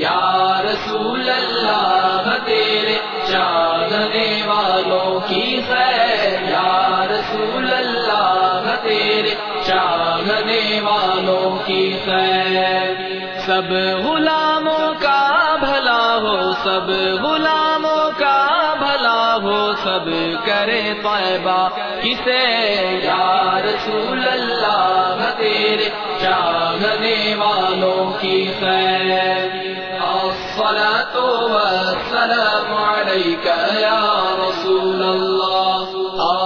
یا رسول اللہ، تیرے چاہنے والوں کی خیر۔ یا رسول اللہ، تیرے چاہنے والوں کی خیر۔ سب غلاموں کا بھلا ہو، سب غلاموں کا بھلا ہو، سب کرے طیبہ کسے۔ یا رسول اللہ، تیرے چاہنے والوں کی خیر۔ الصلاة والسلام عليك يا رسول الله.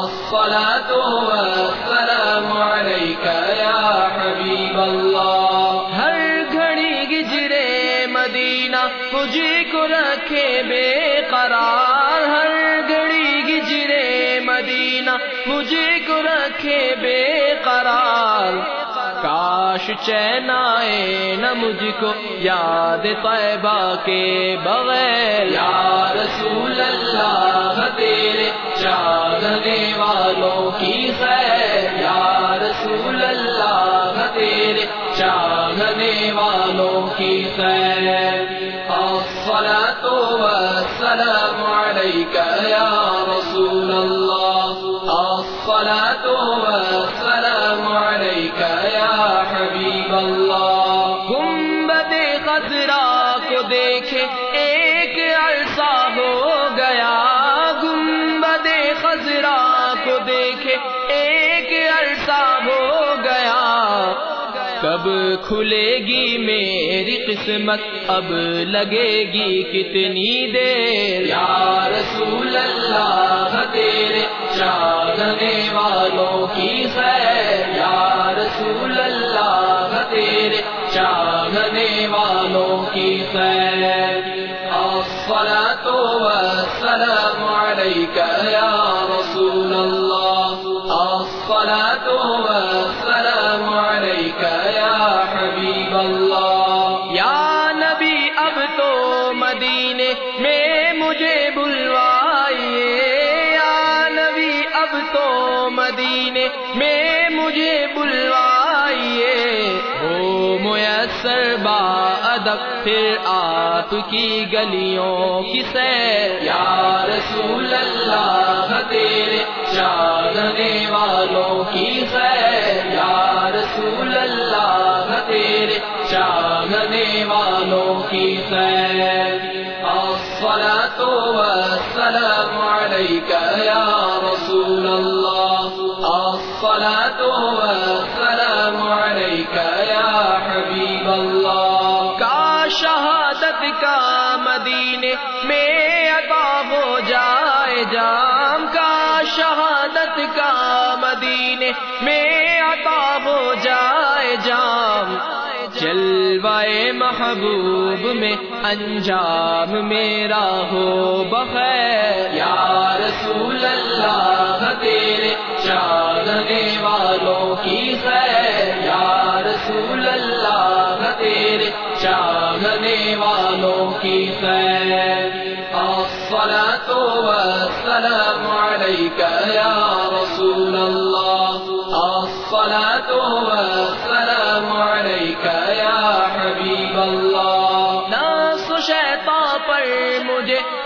الصلاة والسلام عليك يا حبيب الله. ہر گھڑی گجرے مدینہ مجھے کو رکھے بے قرار۔ ہر گھڑی گجرے مدینہ مجھے کو رکھے بے قرار۔ چین آئے نہ مجھ کو یاد طیبہ کے بغیر۔ یا رسول اللہ، تیرے چاہنے والوں کی خیر۔ یا رسول اللہ، تیرے چاہنے والوں کی خیر۔ الصلاة والسلام عليك يا رسول الله ایک عرصہ ہو گیا، گنبد خزرا کو دیکھے، ایک عرصہ ہو گیا۔ کب کھلے گی میری قسمت، اب لگے گی کتنی دیر۔ یا رسول اللہ، تیرے چاہنے والوں کی خیر۔ میں مجھے بلوائیے، یا نبی، اب تو مدینے، میں مجھے بلوائیے۔ ہو میسر با ادب، پھر آپ کی گلیوں کی سیر۔ یا رسول اللہ، تیرے چاہنے والوں کی خیر۔ یا رسول اللہ، تیرے چاہنے والوں کی خیر۔ يا رسول الله، الصلاة والسلام عليك يا حبيب الله. کا شہادت کا مدینے میں عطا ہو جائے جام، کا شہادت کا مدینے میں عطا ہو جائے جلوائے محبوب میں، انجام میرا ہو بخیر۔ یا رسول اللہ، تیرے چاہنے والوں کی خیر۔ یا رسول اللہ، تیرے چاہنے والوں کی خیر۔ الصلاة والسلام عليك يا رسول الله الصلاة والسلام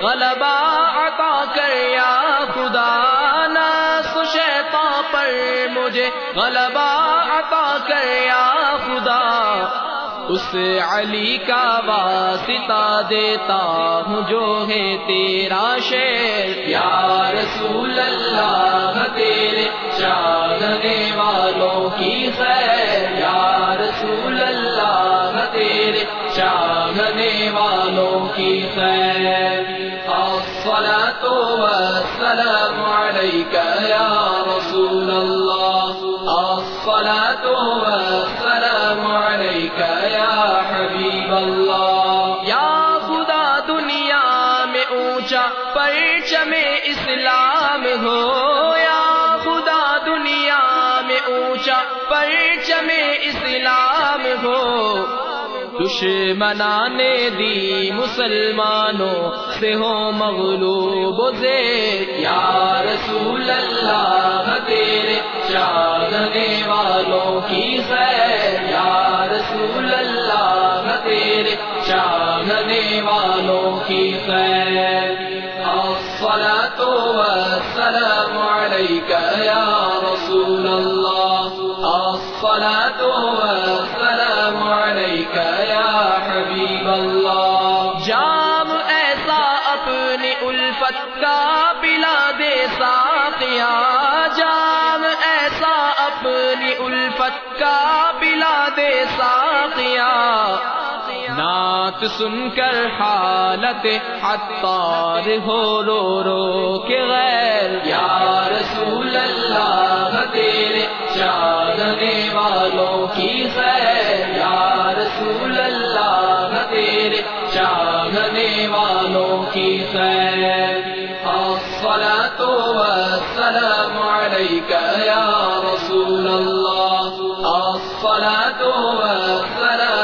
غلبہ عطا کر یا خدا، ناس شیطان پر مجھے غلبہ عطا کر یا خدا۔ اس علی کا واسطہ دیتا ہوں جو ہے تیرا شیر یا رسول اللہ، تیرے چاہنے والوں کی خیر۔ یا رسول اللہ، تیرے چاہنے والوں کی خیر۔ الصلاة والسلام عليك يا رسول الله. الصلاة والسلام عليك يا حبيب الله. یا خدا دنیا میں اونچا پرچم اسلام ہو، یا خدا دنیا میں اونچا پرچم اسلام ہو۔ دشمنان دی مسلمانوں سے ہو مغلوب زے یا رسول اللہ تیرے چاہنے والوں کی خیر۔ یا رسول اللہ تیرے چاہنے والوں کی خیر۔ الصلاة والسلام عليك يا رسول الله الصلاة والسلام اپنی الفت کا پلا دے ساقیا نعت سن کر حالت عطار ہو رو رو کے غیر۔ یا رسول اللہ، تیرے چاہنے والوں کی خیر۔ یا رسول اللہ، تیرے چاہنے والوں کی خیر۔ الصلاة والسلام عليك يا الصلاة والسلام